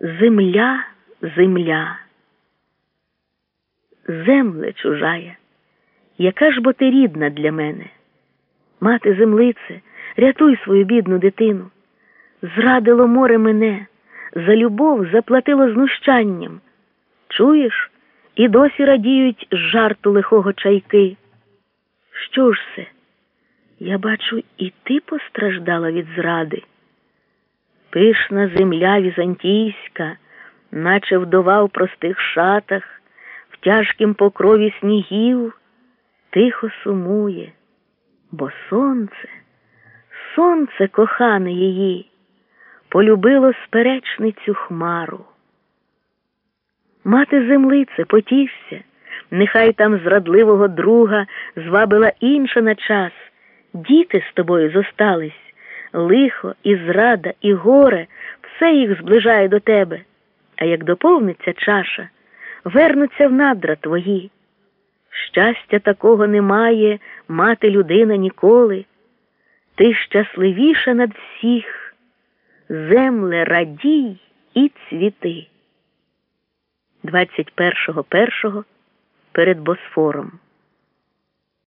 Земля, земля, земле чужая, яка ж бо ти рідна для мене? Мати землице, рятуй свою бідну дитину. Зрадило море мене, за любов заплатило знущанням. Чуєш, і досі радіють жарту лихого чайки. Що ж це? Я бачу, і ти постраждала від зради. Пишна земля візантійська, наче вдова в простих шатах, в тяжкім покрові снігів, тихо сумує, бо сонце, сонце кохане її, полюбило сперечницю хмару. Мати землице, потішся, нехай там зрадливого друга звабила інша на час, діти з тобою зостались лихо, і зрада, і горе, все їх зближає до тебе. А як доповниться чаша, вернуться в надра твої. Щастя такого немає, мати людина ніколи. Ти щасливіша над всіх, земле радій і цвіти. 21.01. перед Босфором